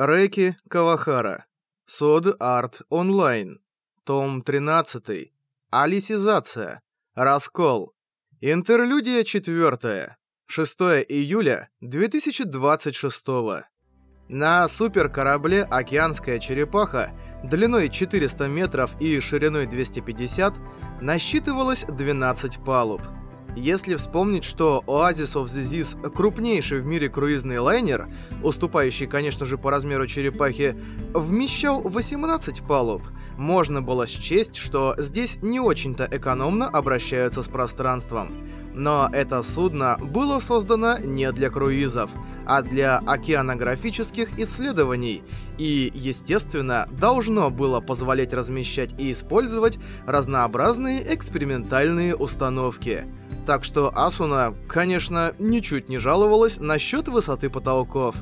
Рэки Кавахара. Сод Арт Онлайн. Том 13. Алисизация. Раскол. Интерлюдия 4. 6 июля 2026. На суперкорабле «Океанская черепаха» длиной 400 метров и шириной 250 насчитывалось 12 палуб. Если вспомнить, что Oasis of the Seas крупнейший в мире круизный лайнер, уступающий, конечно же, по размеру черепахи, вмещал 18 палуб, можно было счесть, что здесь не очень-то экономно обращаются с пространством. Но это судно было создано не для круизов, а для океанографических исследований и, естественно, должно было позволять размещать и использовать разнообразные экспериментальные установки. Так что Асуна, конечно, ничуть не жаловалась насчет высоты потолков.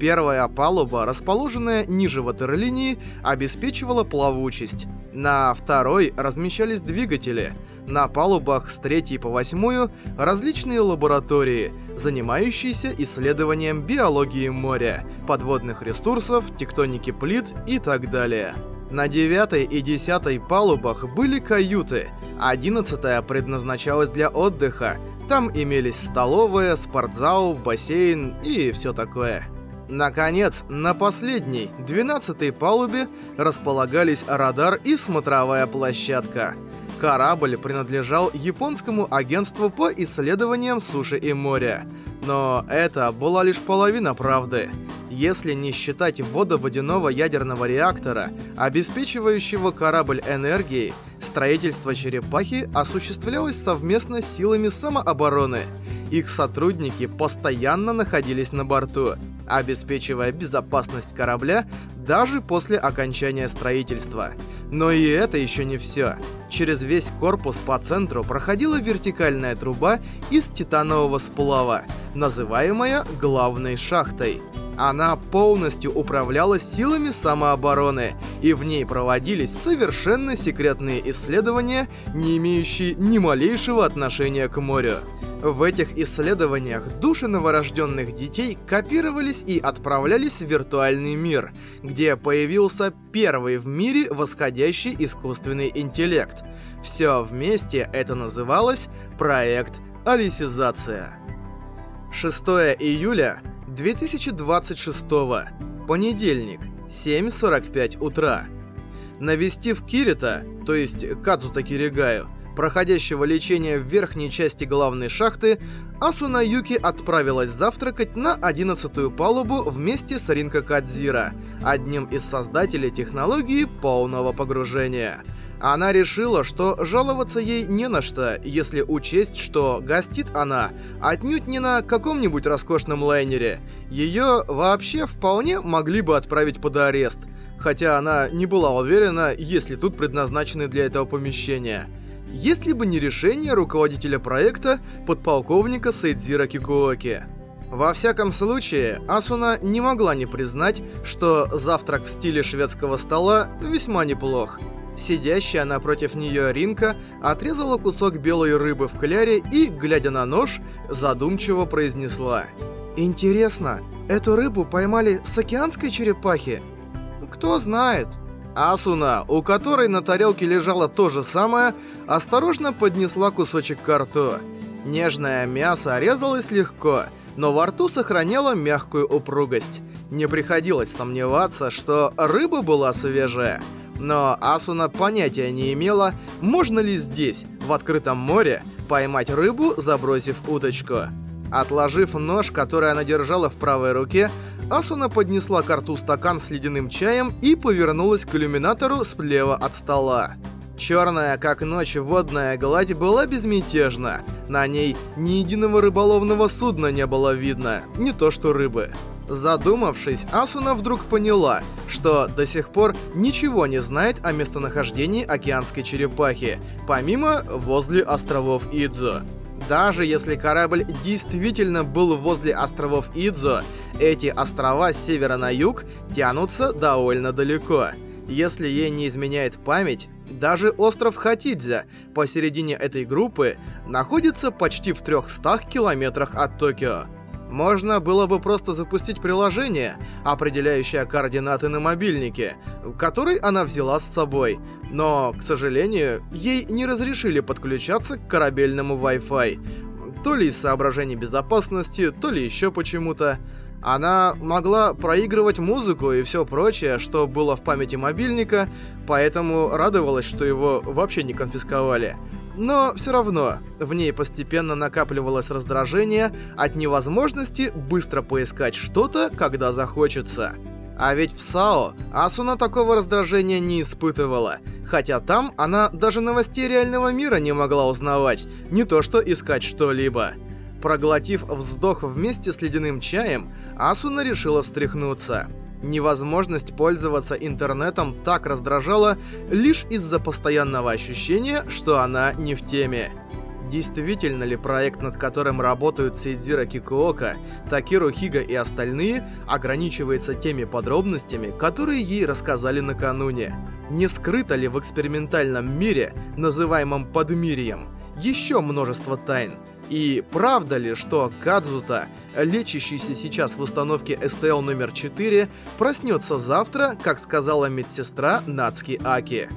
Первая палуба, расположенная ниже ватерлинии, обеспечивала плавучесть. На второй размещались двигатели — на палубах с третьей по восьмую различные лаборатории, занимающиеся исследованием биологии моря, подводных ресурсов, тектоники плит и так далее. На девятой и десятой палубах были каюты, одиннадцатая предназначалась для отдыха, там имелись столовая, спортзал, бассейн и все такое. Наконец, на последней, двенадцатой палубе располагались радар и смотровая площадка – Корабль принадлежал японскому агентству по исследованиям суши и моря. Но это была лишь половина правды. Если не считать водоводяного ядерного реактора, обеспечивающего корабль энергией, строительство черепахи осуществлялось совместно с силами самообороны. Их сотрудники постоянно находились на борту, обеспечивая безопасность корабля даже после окончания строительства. Но и это еще не все. Через весь корпус по центру проходила вертикальная труба из титанового сплава, называемая главной шахтой. Она полностью управлялась силами самообороны, и в ней проводились совершенно секретные исследования, не имеющие ни малейшего отношения к морю. В этих исследованиях души новорожденных детей копировались и отправлялись в виртуальный мир, где появился первый в мире восходящий искусственный интеллект. Все вместе это называлось проект Алисизация. 6 июля 2026 понедельник, 7.45 утра. Навестив Кирита, то есть Кадзута Киригаю, проходящего лечения в верхней части главной шахты, Асуна Юки отправилась завтракать на 11-ю палубу вместе с Ринко Кадзира, одним из создателей технологии полного погружения. Она решила, что жаловаться ей не на что, если учесть, что гостит она отнюдь не на каком-нибудь роскошном лайнере. Ее вообще вполне могли бы отправить под арест, хотя она не была уверена, есть ли тут предназначены для этого помещения если бы не решение руководителя проекта подполковника Сейдзира Кикуоки. Во всяком случае, Асуна не могла не признать, что завтрак в стиле шведского стола весьма неплох. Сидящая напротив нее Ринка отрезала кусок белой рыбы в кляре и, глядя на нож, задумчиво произнесла. «Интересно, эту рыбу поймали с океанской черепахи?» «Кто знает?» Асуна, у которой на тарелке лежало то же самое, осторожно поднесла кусочек к рту. Нежное мясо резалось легко, но во рту сохраняло мягкую упругость. Не приходилось сомневаться, что рыба была свежая. Но Асуна понятия не имела, можно ли здесь, в открытом море, поймать рыбу, забросив удочку. Отложив нож, который она держала в правой руке, Асуна поднесла к рту стакан с ледяным чаем и повернулась к иллюминатору слева от стола. Черная, как ночь, водная гладь была безмятежна. На ней ни единого рыболовного судна не было видно, не то что рыбы. Задумавшись, Асуна вдруг поняла, что до сих пор ничего не знает о местонахождении океанской черепахи, помимо возле островов Идзо. Даже если корабль действительно был возле островов Идзо, эти острова с севера на юг тянутся довольно далеко. Если ей не изменяет память, даже остров Хатидзя посередине этой группы находится почти в 300 километрах от Токио. Можно было бы просто запустить приложение, определяющее координаты на мобильнике, который она взяла с собой. Но, к сожалению, ей не разрешили подключаться к корабельному Wi-Fi. То ли из соображений безопасности, то ли еще почему-то. Она могла проигрывать музыку и все прочее, что было в памяти мобильника, поэтому радовалась, что его вообще не конфисковали. Но все равно, в ней постепенно накапливалось раздражение от невозможности быстро поискать что-то, когда захочется. А ведь в САО Асуна такого раздражения не испытывала, хотя там она даже новостей реального мира не могла узнавать, не то что искать что-либо. Проглотив вздох вместе с ледяным чаем, Асуна решила встряхнуться. Невозможность пользоваться интернетом так раздражала лишь из-за постоянного ощущения, что она не в теме. Действительно ли проект, над которым работают Сейдзира Кикуока, Такиру Хига и остальные, ограничивается теми подробностями, которые ей рассказали накануне? Не скрыто ли в экспериментальном мире, называемом Подмирьем, еще множество тайн? И правда ли, что Кадзута, лечащийся сейчас в установке СТЛ номер 4, проснется завтра, как сказала медсестра Нацки Аки?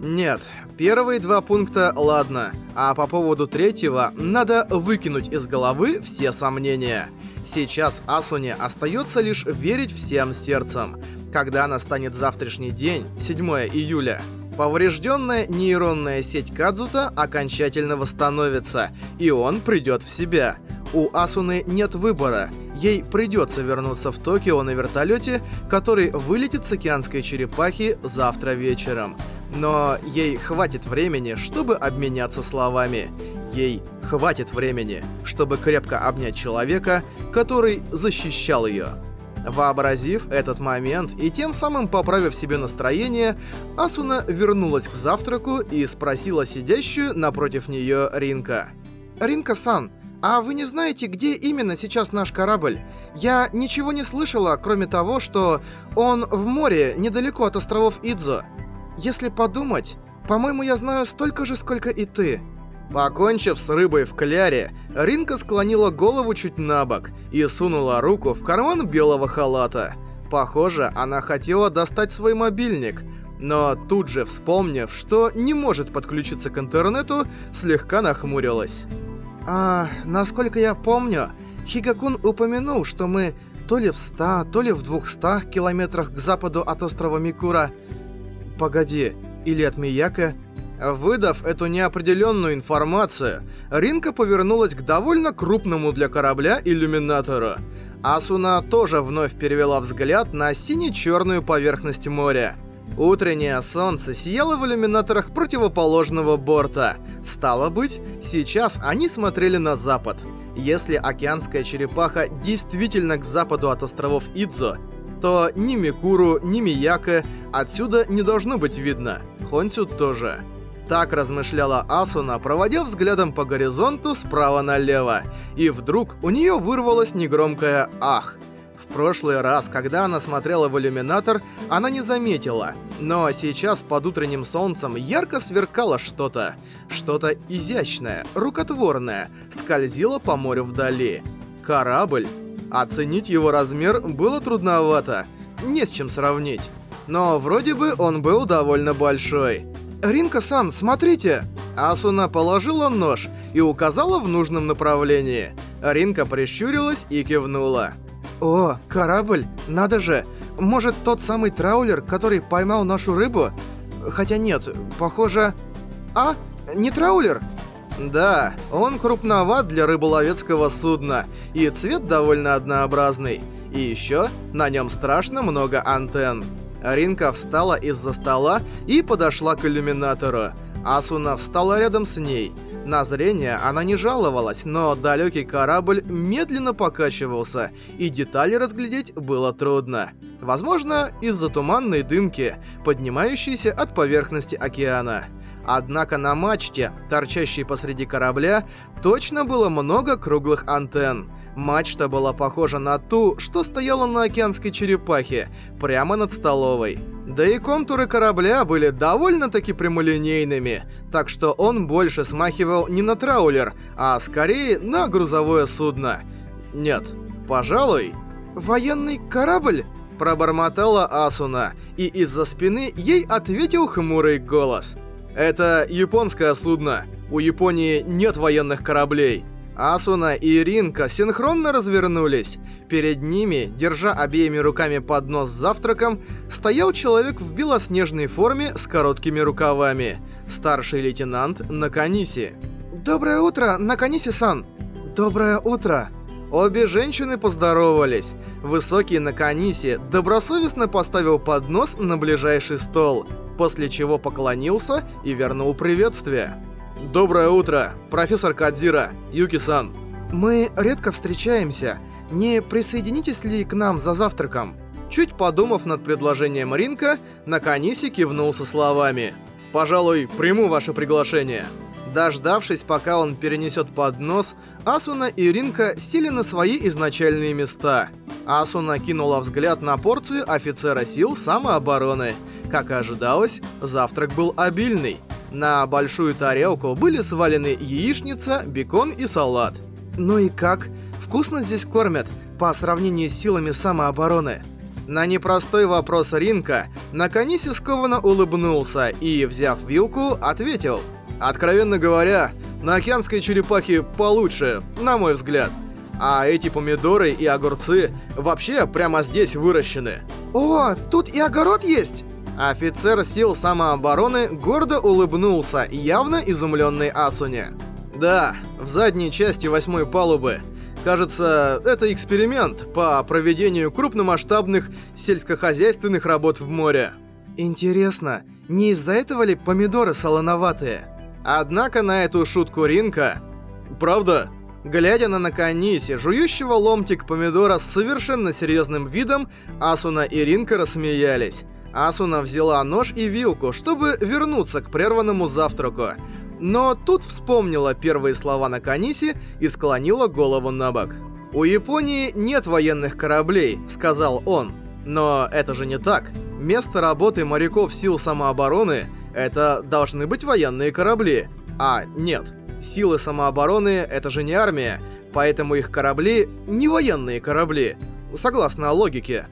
Нет, первые два пункта ладно, а по поводу третьего надо выкинуть из головы все сомнения. Сейчас Асуне остается лишь верить всем сердцем. Когда настанет завтрашний день, 7 июля, Поврежденная нейронная сеть Кадзута окончательно восстановится, и он придет в себя. У Асуны нет выбора. Ей придется вернуться в Токио на вертолете, который вылетит с океанской черепахи завтра вечером. Но ей хватит времени, чтобы обменяться словами. Ей хватит времени, чтобы крепко обнять человека, который защищал ее. Вообразив этот момент и тем самым поправив себе настроение, Асуна вернулась к завтраку и спросила сидящую напротив нее Ринка. «Ринка-сан, а вы не знаете, где именно сейчас наш корабль? Я ничего не слышала, кроме того, что он в море, недалеко от островов Идзо. Если подумать, по-моему, я знаю столько же, сколько и ты». Покончив с рыбой в кляре, Ринка склонила голову чуть на бок и сунула руку в карман белого халата. Похоже, она хотела достать свой мобильник, но тут же, вспомнив, что не может подключиться к интернету, слегка нахмурилась. «А, насколько я помню, Хигакун упомянул, что мы то ли в ста, то ли в двухстах километрах к западу от острова Микура. Погоди, или от Мияка?» Выдав эту неопределенную информацию, Ринка повернулась к довольно крупному для корабля иллюминатору. Асуна тоже вновь перевела взгляд на сине-черную поверхность моря. Утреннее солнце сияло в иллюминаторах противоположного борта. Стало быть, сейчас они смотрели на запад. Если океанская черепаха действительно к западу от островов Идзо, то ни Микуру, ни Мияка отсюда не должно быть видно. Хонсю тоже. Так размышляла Асуна, проводя взглядом по горизонту справа налево. И вдруг у нее вырвалось негромкое «Ах!». В прошлый раз, когда она смотрела в иллюминатор, она не заметила. Но сейчас под утренним солнцем ярко сверкало что-то. Что-то изящное, рукотворное, скользило по морю вдали. Корабль. Оценить его размер было трудновато. Не с чем сравнить. Но вроде бы он был довольно большой. «Ринка-сан, смотрите!» Асуна положила нож и указала в нужном направлении. Ринка прищурилась и кивнула. «О, корабль! Надо же! Может, тот самый траулер, который поймал нашу рыбу? Хотя нет, похоже... А? Не траулер?» Да, он крупноват для рыболовецкого судна, и цвет довольно однообразный. И еще на нем страшно много антенн. Ринка встала из-за стола и подошла к иллюминатору. Асуна встала рядом с ней. На зрение она не жаловалась, но далекий корабль медленно покачивался, и детали разглядеть было трудно. Возможно, из-за туманной дымки, поднимающейся от поверхности океана. Однако на мачте, торчащей посреди корабля, точно было много круглых антенн. Мачта была похожа на ту, что стояла на океанской черепахе, прямо над столовой. Да и контуры корабля были довольно-таки прямолинейными, так что он больше смахивал не на траулер, а скорее на грузовое судно. Нет, Пожалуй. Военный корабль? Пробормотала Асуна, и из-за спины ей ответил хмурый голос. Это японское судно. У Японии нет военных кораблей. Асуна и Ринка синхронно развернулись. Перед ними, держа обеими руками поднос с завтраком, стоял человек в белоснежной форме с короткими рукавами. Старший лейтенант Наканиси. «Доброе утро, Наканиси-сан!» «Доброе утро!» Обе женщины поздоровались. Высокий Наканиси добросовестно поставил поднос на ближайший стол, после чего поклонился и вернул приветствие. «Доброе утро, профессор Кадзира, Юки-сан». «Мы редко встречаемся. Не присоединитесь ли к нам за завтраком?» Чуть подумав над предложением Ринка, Наканиси кивнул со словами. «Пожалуй, приму ваше приглашение». Дождавшись, пока он перенесет поднос, Асуна и Ринка сели на свои изначальные места. Асуна кинула взгляд на порцию офицера сил самообороны. Как и ожидалось, завтрак был обильный. На большую тарелку были свалены яичница, бекон и салат. «Ну и как? Вкусно здесь кормят, по сравнению с силами самообороны?» На непростой вопрос Ринка Наканиси скованно улыбнулся и, взяв вилку, ответил. «Откровенно говоря, на океанской черепахе получше, на мой взгляд. А эти помидоры и огурцы вообще прямо здесь выращены». «О, тут и огород есть!» Офицер сил самообороны гордо улыбнулся, явно изумленный Асуне. «Да, в задней части восьмой палубы. Кажется, это эксперимент по проведению крупномасштабных сельскохозяйственных работ в море». «Интересно, не из-за этого ли помидоры солоноватые?» Однако на эту шутку Ринка... «Правда?» Глядя на Наканиси, жующего ломтик помидора с совершенно серьезным видом, Асуна и Ринка рассмеялись. Асуна взяла нож и вилку, чтобы вернуться к прерванному завтраку. Но тут вспомнила первые слова Наканиси и склонила голову на бок. «У Японии нет военных кораблей», — сказал он. Но это же не так. Место работы моряков сил самообороны — это должны быть военные корабли. А, нет. Силы самообороны — это же не армия, поэтому их корабли — не военные корабли. Согласно логике.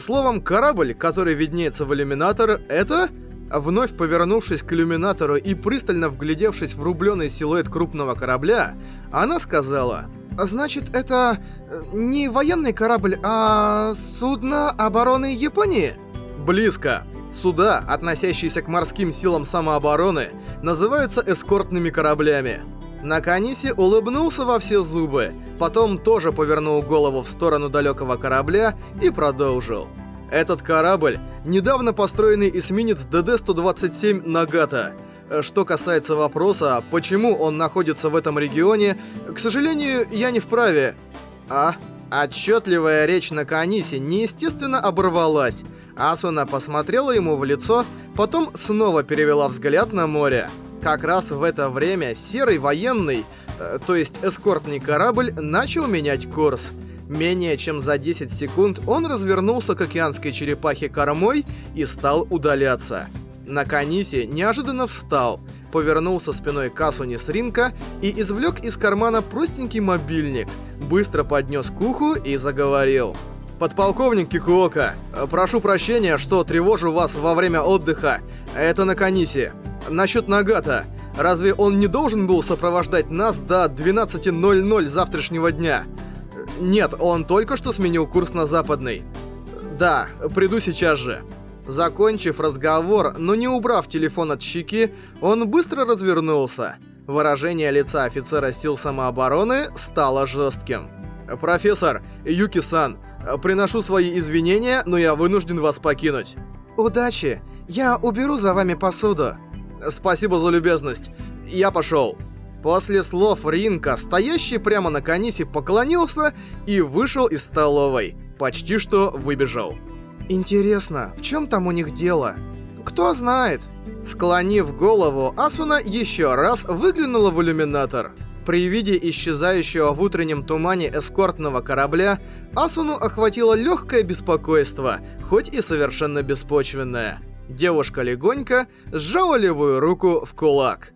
Словом, корабль, который виднеется в иллюминатор, это... Вновь повернувшись к иллюминатору и пристально вглядевшись в рубленый силуэт крупного корабля, она сказала... «Значит, это э, не военный корабль, а судно обороны Японии?» «Близко. Суда, относящиеся к морским силам самообороны, называются эскортными кораблями. Наканиси улыбнулся во все зубы, потом тоже повернул голову в сторону далекого корабля и продолжил. Этот корабль — недавно построенный эсминец ДД-127 «Нагата». Что касается вопроса, почему он находится в этом регионе, к сожалению, я не вправе. А? Отчетливая речь Наканиси неестественно оборвалась. Асуна посмотрела ему в лицо, потом снова перевела взгляд на море. Как раз в это время серый военный, э, то есть эскортный корабль, начал менять курс. Менее чем за 10 секунд он развернулся к океанской черепахе кормой и стал удаляться. На Канисе неожиданно встал, повернулся спиной к Асуне с ринка и извлек из кармана простенький мобильник, быстро поднес к уху и заговорил. «Подполковник Кикуока, прошу прощения, что тревожу вас во время отдыха. Это на Канисе. Насчет Нагата. Разве он не должен был сопровождать нас до 12.00 завтрашнего дня? Нет, он только что сменил курс на западный. Да, приду сейчас же. Закончив разговор, но не убрав телефон от щеки, он быстро развернулся. Выражение лица офицера сил самообороны стало жестким. «Профессор, Юки-сан, приношу свои извинения, но я вынужден вас покинуть». «Удачи! Я уберу за вами посуду». Спасибо за любезность. Я пошел. После слов Ринка, стоящий прямо на Канисе, поклонился и вышел из столовой. Почти что выбежал. Интересно, в чем там у них дело? Кто знает? Склонив голову, Асуна еще раз выглянула в иллюминатор. При виде исчезающего в утреннем тумане эскортного корабля, Асуну охватило легкое беспокойство, хоть и совершенно беспочвенное. Девушка легонько сжала левую руку в кулак.